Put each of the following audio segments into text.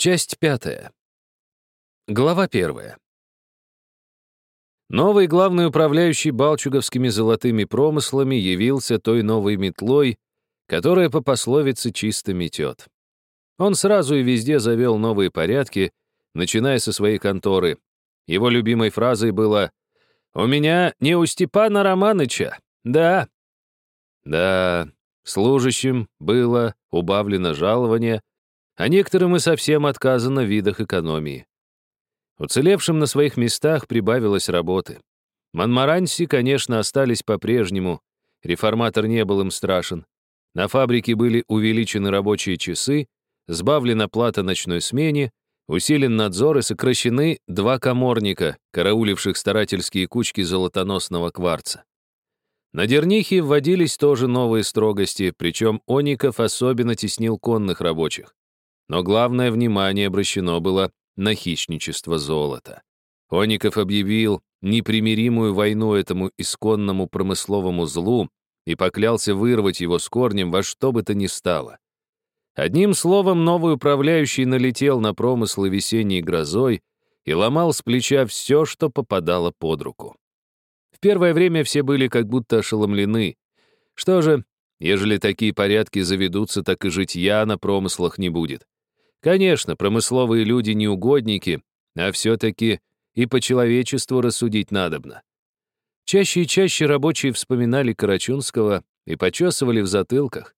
Часть пятая. Глава первая. Новый главный управляющий балчуговскими золотыми промыслами явился той новой метлой, которая по пословице чисто метет. Он сразу и везде завел новые порядки, начиная со своей конторы. Его любимой фразой было «У меня не у Степана Романыча, да». Да, служащим было убавлено жалование, а некоторым и совсем отказано в видах экономии. Уцелевшим на своих местах прибавилось работы. Монмаранси, конечно, остались по-прежнему, реформатор не был им страшен. На фабрике были увеличены рабочие часы, сбавлена плата ночной смене, усилен надзор и сокращены два коморника, карауливших старательские кучки золотоносного кварца. На Дернихе вводились тоже новые строгости, причем Оников особенно теснил конных рабочих. Но главное внимание обращено было на хищничество золота. Оников объявил непримиримую войну этому исконному промысловому злу и поклялся вырвать его с корнем во что бы то ни стало. Одним словом, новый управляющий налетел на промыслы весенней грозой и ломал с плеча все, что попадало под руку. В первое время все были как будто ошеломлены. Что же, ежели такие порядки заведутся, так и житья на промыслах не будет. Конечно, промысловые люди не угодники, а все-таки и по человечеству рассудить надобно. Чаще и чаще рабочие вспоминали Карачунского и почесывали в затылках.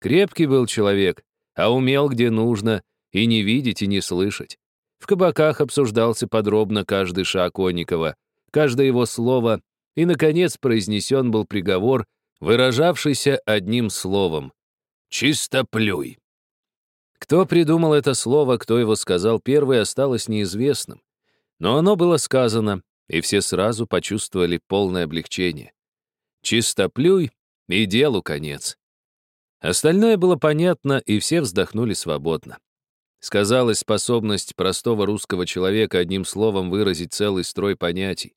Крепкий был человек, а умел где нужно и не видеть, и не слышать. В кабаках обсуждался подробно каждый шаг Конникова, каждое его слово, и, наконец, произнесен был приговор, выражавшийся одним словом — «Чистоплюй». Кто придумал это слово, кто его сказал первый, осталось неизвестным. Но оно было сказано, и все сразу почувствовали полное облегчение. Чистоплюй и делу конец. Остальное было понятно, и все вздохнули свободно. Сказалась способность простого русского человека одним словом выразить целый строй понятий.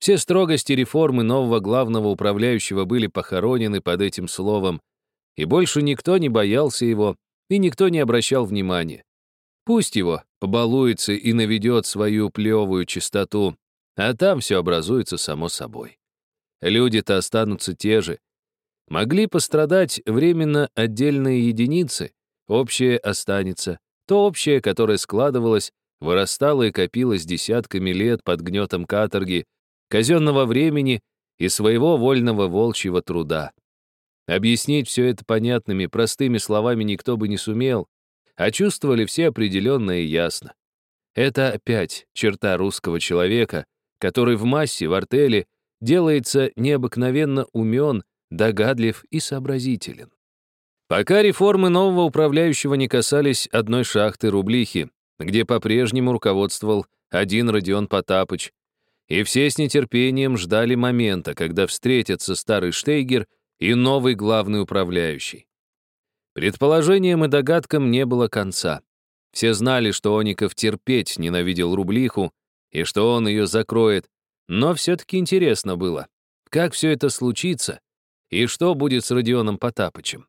Все строгости реформы нового главного управляющего были похоронены под этим словом, и больше никто не боялся его, и никто не обращал внимания. Пусть его побалуется и наведет свою плевую чистоту, а там все образуется само собой. Люди-то останутся те же. Могли пострадать временно отдельные единицы, общее останется. То общее, которое складывалось, вырастало и копилось десятками лет под гнетом каторги, казенного времени и своего вольного волчьего труда. Объяснить все это понятными, простыми словами никто бы не сумел, а чувствовали все определенно и ясно. Это опять черта русского человека, который в массе, в артели, делается необыкновенно умен, догадлив и сообразителен. Пока реформы нового управляющего не касались одной шахты Рублихи, где по-прежнему руководствовал один Родион Потапыч, и все с нетерпением ждали момента, когда встретятся старый Штейгер и новый главный управляющий. Предположениям и догадкам не было конца. Все знали, что Оников терпеть ненавидел рублиху и что он ее закроет, но все-таки интересно было, как все это случится и что будет с Родионом Потапычем.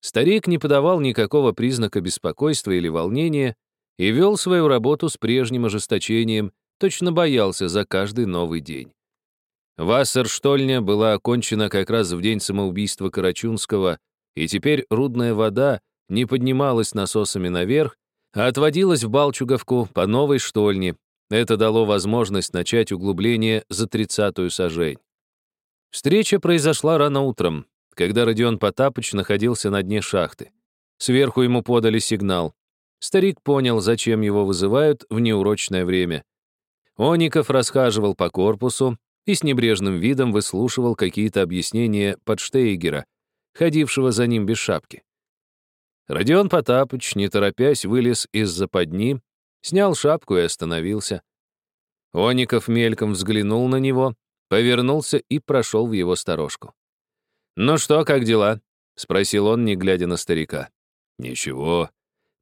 Старик не подавал никакого признака беспокойства или волнения и вел свою работу с прежним ожесточением, точно боялся за каждый новый день. Вассерштольня была окончена как раз в день самоубийства Карачунского, и теперь рудная вода не поднималась насосами наверх, а отводилась в Балчуговку по новой штольне. Это дало возможность начать углубление за тридцатую сажень. Встреча произошла рано утром, когда Родион Потапыч находился на дне шахты. Сверху ему подали сигнал. Старик понял, зачем его вызывают в неурочное время. Оников расхаживал по корпусу, и с небрежным видом выслушивал какие-то объяснения Подштейгера, ходившего за ним без шапки. Родион Потапыч, не торопясь, вылез из западни, снял шапку и остановился. Оников мельком взглянул на него, повернулся и прошел в его сторожку. «Ну что, как дела?» — спросил он, не глядя на старика. «Ничего,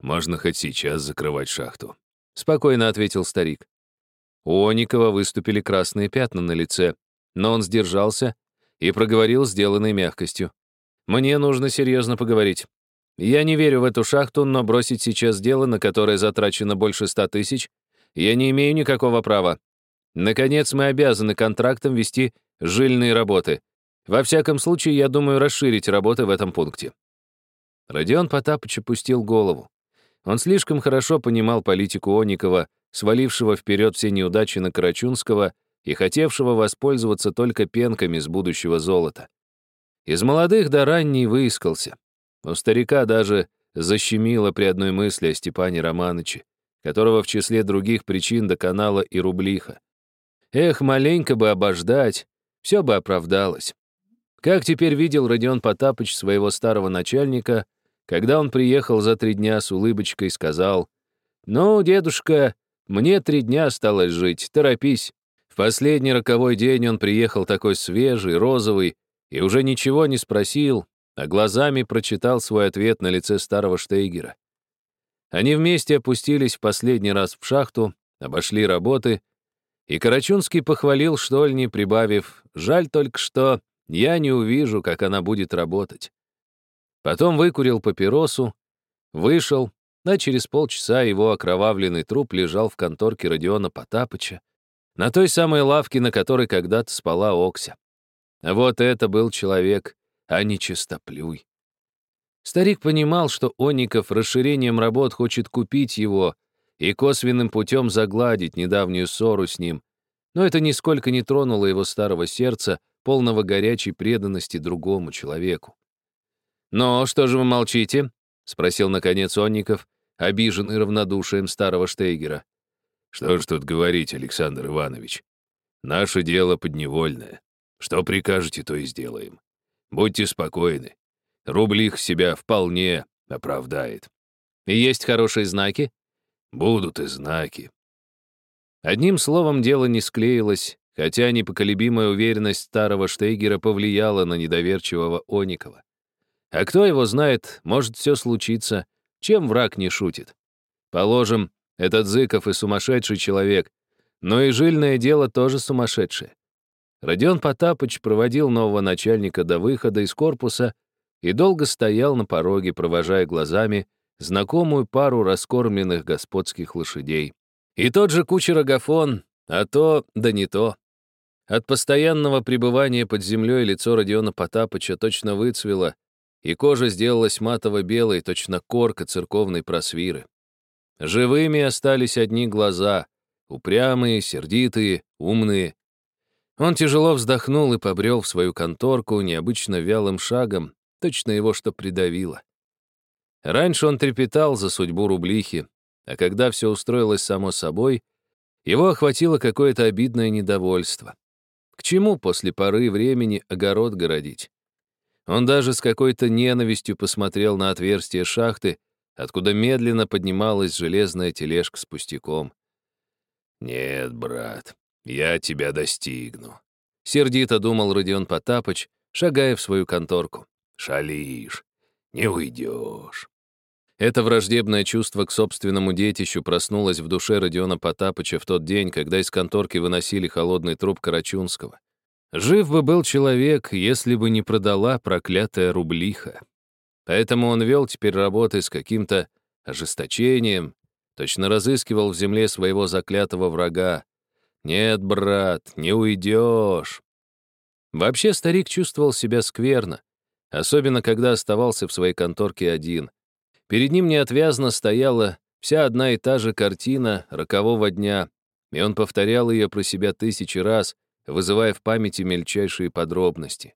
можно хоть сейчас закрывать шахту», — спокойно ответил старик. У Оникова выступили красные пятна на лице, но он сдержался и проговорил сделанной мягкостью. «Мне нужно серьезно поговорить. Я не верю в эту шахту, но бросить сейчас дело, на которое затрачено больше ста тысяч, я не имею никакого права. Наконец, мы обязаны контрактом вести жильные работы. Во всяком случае, я думаю расширить работы в этом пункте». Родион Потапыч опустил голову. Он слишком хорошо понимал политику Оникова, свалившего вперед все неудачи на Карачунского и хотевшего воспользоваться только пенками с будущего золота. Из молодых до ранней выискался. У старика даже защемило при одной мысли о Степане Романыче, которого в числе других причин доконала и рублиха. Эх, маленько бы обождать, все бы оправдалось. Как теперь видел Родион Потапыч своего старого начальника, когда он приехал за три дня с улыбочкой сказал, «Ну, дедушка, мне три дня осталось жить, торопись». В последний роковой день он приехал такой свежий, розовый, и уже ничего не спросил, а глазами прочитал свой ответ на лице старого Штейгера. Они вместе опустились в последний раз в шахту, обошли работы, и Карачунский похвалил Штольни, прибавив, «Жаль только что я не увижу, как она будет работать». Потом выкурил папиросу, вышел, а через полчаса его окровавленный труп лежал в конторке Родиона Потапыча, на той самой лавке, на которой когда-то спала Окся. Вот это был человек, а не чистоплюй. Старик понимал, что Онников расширением работ хочет купить его и косвенным путем загладить недавнюю ссору с ним, но это нисколько не тронуло его старого сердца, полного горячей преданности другому человеку. «Но что же вы молчите?» — спросил, наконец, Онников, обиженный равнодушием старого Штейгера. «Что ж тут говорить, Александр Иванович? Наше дело подневольное. Что прикажете, то и сделаем. Будьте спокойны. Рублих себя вполне оправдает. Есть хорошие знаки? Будут и знаки. Одним словом, дело не склеилось, хотя непоколебимая уверенность старого Штейгера повлияла на недоверчивого Оникова. А кто его знает, может все случиться, чем враг не шутит. Положим, этот Зыков и сумасшедший человек, но и жильное дело тоже сумасшедшее. Родион Потапыч проводил нового начальника до выхода из корпуса и долго стоял на пороге, провожая глазами знакомую пару раскормленных господских лошадей. И тот же кучер Агафон, а то, да не то. От постоянного пребывания под землей лицо Родиона Потапыча точно выцвело, и кожа сделалась матово-белой, точно корка церковной просвиры. Живыми остались одни глаза, упрямые, сердитые, умные, он тяжело вздохнул и побрел в свою конторку необычно вялым шагом, точно его что придавило. Раньше он трепетал за судьбу рублихи, а когда все устроилось само собой, его охватило какое-то обидное недовольство. К чему после поры времени огород городить? Он даже с какой-то ненавистью посмотрел на отверстие шахты, откуда медленно поднималась железная тележка с пустяком. «Нет, брат, «Я тебя достигну», — сердито думал Родион Потапыч, шагая в свою конторку. «Шалишь, не уйдешь». Это враждебное чувство к собственному детищу проснулось в душе Родиона Потапыча в тот день, когда из конторки выносили холодный труп Карачунского. Жив бы был человек, если бы не продала проклятая рублиха. Поэтому он вел теперь работы с каким-то ожесточением, точно разыскивал в земле своего заклятого врага, «Нет, брат, не уйдешь». Вообще старик чувствовал себя скверно, особенно когда оставался в своей конторке один. Перед ним неотвязно стояла вся одна и та же картина рокового дня, и он повторял ее про себя тысячи раз, вызывая в памяти мельчайшие подробности.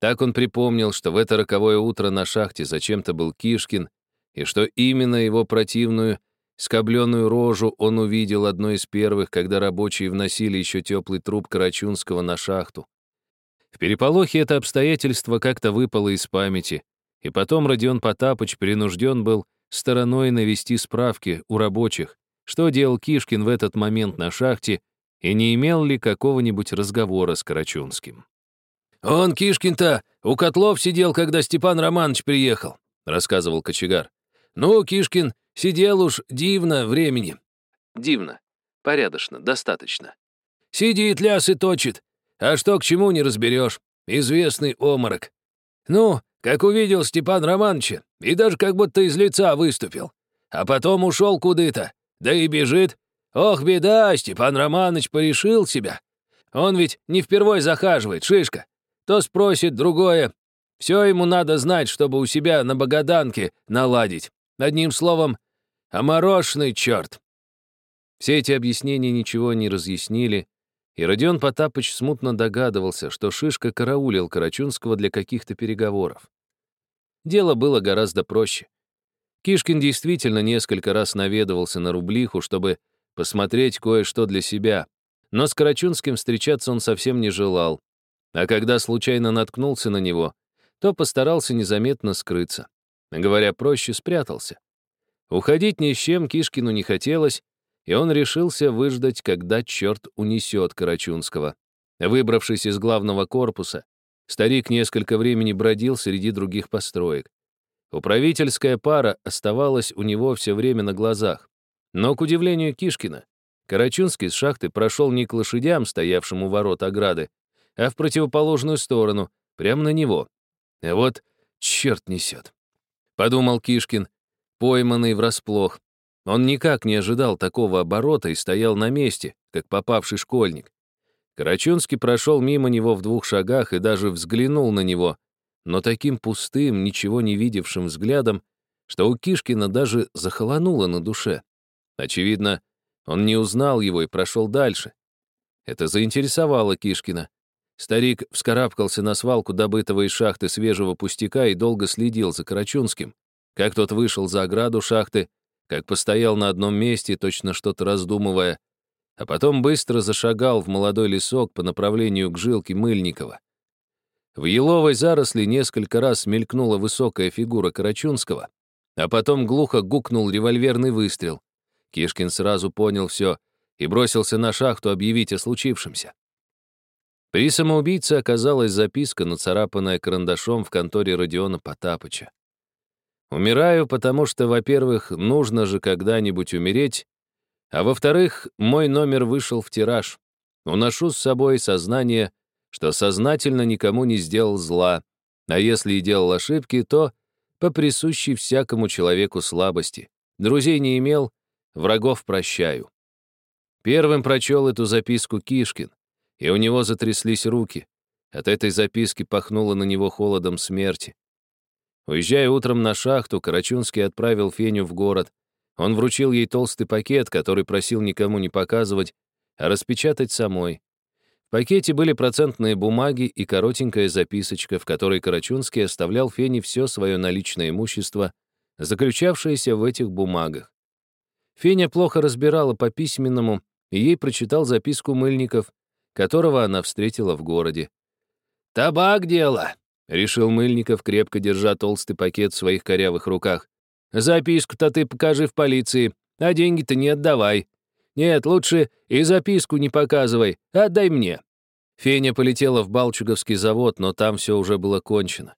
Так он припомнил, что в это роковое утро на шахте зачем-то был Кишкин, и что именно его противную Скобленную рожу он увидел одной из первых, когда рабочие вносили еще теплый труп Карачунского на шахту. В переполохе это обстоятельство как-то выпало из памяти, и потом Родион Потапыч принужден был стороной навести справки у рабочих, что делал Кишкин в этот момент на шахте и не имел ли какого-нибудь разговора с Карачунским. «Он, Кишкин-то, у котлов сидел, когда Степан Романович приехал», — рассказывал кочегар. «Ну, Кишкин Сидел уж дивно времени. Дивно. Порядочно, достаточно. Сидит, лясы точит. А что к чему не разберешь. Известный оморок. Ну, как увидел Степан Романовича, и даже как будто из лица выступил. А потом ушел куда-то, да и бежит. Ох, беда, Степан Романович порешил себя. Он ведь не впервой захаживает, шишка. То спросит другое. Все ему надо знать, чтобы у себя на Богаданке наладить. Одним словом, оморошный черт. Все эти объяснения ничего не разъяснили, и Родион Потапыч смутно догадывался, что Шишка караулил Карачунского для каких-то переговоров. Дело было гораздо проще. Кишкин действительно несколько раз наведывался на рублиху, чтобы посмотреть кое-что для себя, но с Карачунским встречаться он совсем не желал, а когда случайно наткнулся на него, то постарался незаметно скрыться. Говоря проще, спрятался. Уходить ни с чем Кишкину не хотелось, и он решился выждать, когда черт унесет Карачунского. Выбравшись из главного корпуса, старик несколько времени бродил среди других построек. Управительская пара оставалась у него все время на глазах. Но, к удивлению Кишкина, Карачунский с шахты прошел не к лошадям, стоявшим у ворот ограды, а в противоположную сторону, прямо на него. А вот черт несет. Подумал Кишкин, пойманный врасплох. Он никак не ожидал такого оборота и стоял на месте, как попавший школьник. Карачунский прошел мимо него в двух шагах и даже взглянул на него, но таким пустым, ничего не видевшим взглядом, что у Кишкина даже захолонуло на душе. Очевидно, он не узнал его и прошел дальше. Это заинтересовало Кишкина. Старик вскарабкался на свалку добытого из шахты свежего пустяка и долго следил за Карачунским. Как тот вышел за ограду шахты, как постоял на одном месте, точно что-то раздумывая, а потом быстро зашагал в молодой лесок по направлению к жилке Мыльникова. В еловой заросли несколько раз мелькнула высокая фигура Карачунского, а потом глухо гукнул револьверный выстрел. Кишкин сразу понял все и бросился на шахту объявить о случившемся. При самоубийце оказалась записка, нацарапанная карандашом в конторе Родиона Потапыча. «Умираю, потому что, во-первых, нужно же когда-нибудь умереть, а во-вторых, мой номер вышел в тираж. Уношу с собой сознание, что сознательно никому не сделал зла, а если и делал ошибки, то по присущей всякому человеку слабости. Друзей не имел, врагов прощаю. Первым прочел эту записку Кишкин, и у него затряслись руки. От этой записки пахнуло на него холодом смерти. Уезжая утром на шахту, Карачунский отправил Феню в город. Он вручил ей толстый пакет, который просил никому не показывать, а распечатать самой. В пакете были процентные бумаги и коротенькая записочка, в которой Карачунский оставлял Фене все свое наличное имущество, заключавшееся в этих бумагах. Феня плохо разбирала по письменному, и ей прочитал записку Мыльников, которого она встретила в городе. «Табак дело», — решил Мыльников, крепко держа толстый пакет в своих корявых руках. «Записку-то ты покажи в полиции, а деньги-то не отдавай. Нет, лучше и записку не показывай, отдай мне». Феня полетела в Балчуговский завод, но там все уже было кончено.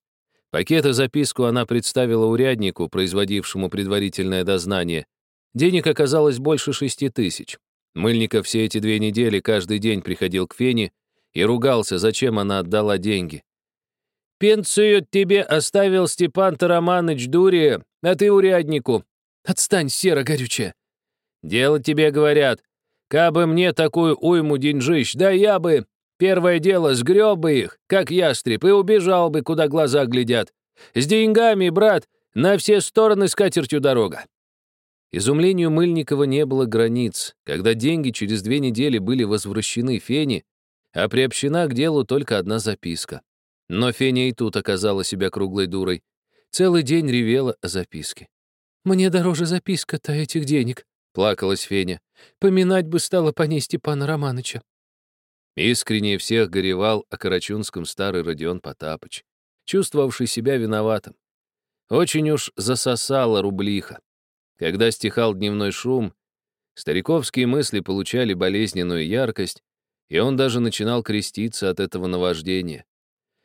Пакет и записку она представила уряднику, производившему предварительное дознание. Денег оказалось больше шести тысяч. Мыльников все эти две недели каждый день приходил к Фене и ругался, зачем она отдала деньги. «Пенсию тебе оставил Степан Тараманыч Дурия, а ты уряднику. Отстань, сера горючая. Дело тебе говорят. Кабы мне такую уйму деньжищ, да я бы... Первое дело, сгреб бы их, как ястреб, и убежал бы, куда глаза глядят. С деньгами, брат, на все стороны с катертью дорога. Изумлению Мыльникова не было границ, когда деньги через две недели были возвращены Фене, а приобщена к делу только одна записка. Но Феня и тут оказала себя круглой дурой. Целый день ревела о записке. «Мне дороже записка-то этих денег», — плакалась Феня. «Поминать бы стало по ней Степана Романыча». Искренне всех горевал о Карачунском старый Родион Потапыч, чувствовавший себя виноватым. Очень уж засосала рублиха. Когда стихал дневной шум, стариковские мысли получали болезненную яркость, и он даже начинал креститься от этого наваждения.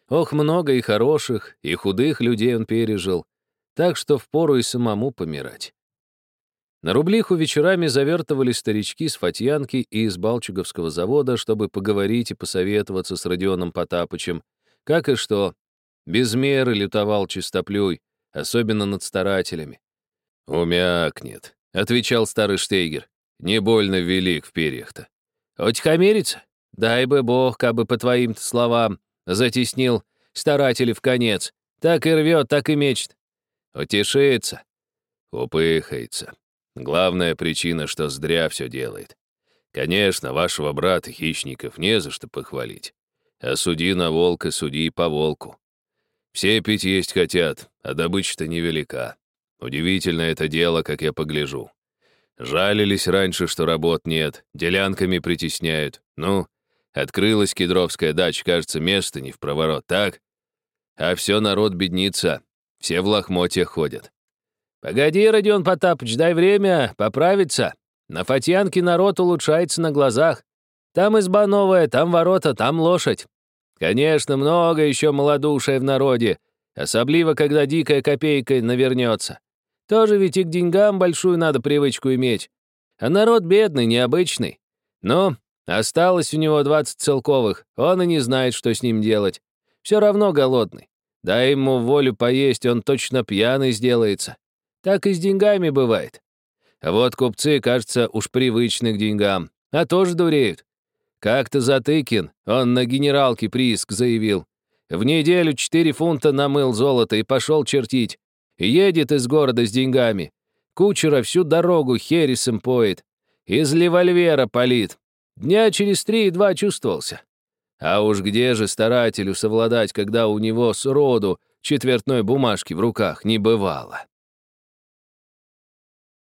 Ох, много и хороших, и худых людей он пережил, так что впору и самому помирать. На рублиху вечерами завертывали старички с Фатьянки и из Балчуговского завода, чтобы поговорить и посоветоваться с Родионом Потапычем, как и что. Без меры лютовал чистоплюй, особенно над старателями. «Умякнет», — отвечал старый Штейгер. «Не больно велик в перьях-то». «Отихомерится? Дай бы бог, как бы по твоим словам, затеснил старателей в конец. Так и рвет, так и мечет. Утешится. Упыхается. Главная причина, что зря все делает. Конечно, вашего брата хищников не за что похвалить. А суди на волка, суди по волку. Все пить есть хотят, а добыча-то невелика. Удивительно это дело, как я погляжу. Жалились раньше, что работ нет, делянками притесняют. Ну, открылась кедровская дача, кажется, место не в проворот, так? А все народ беднится, все в лохмотьях ходят. «Погоди, Родион Потапыч, дай время поправиться. На Фатьянке народ улучшается на глазах. Там изба новая, там ворота, там лошадь. Конечно, много еще малодушия в народе, особливо, когда дикая копейка навернется. Тоже ведь и к деньгам большую надо привычку иметь. А народ бедный, необычный. Но осталось у него 20 целковых, он и не знает, что с ним делать. Все равно голодный. Дай ему волю поесть, он точно пьяный сделается. Так и с деньгами бывает. А вот купцы, кажется, уж привычны к деньгам, а тоже дуреют. Как-то Затыкин, он на генералке прииск заявил. В неделю 4 фунта намыл золото и пошел чертить. Едет из города с деньгами. Кучера всю дорогу хересом поет. Из револьвера палит. Дня через три едва чувствовался. А уж где же старателю совладать, когда у него с роду четвертной бумажки в руках не бывало?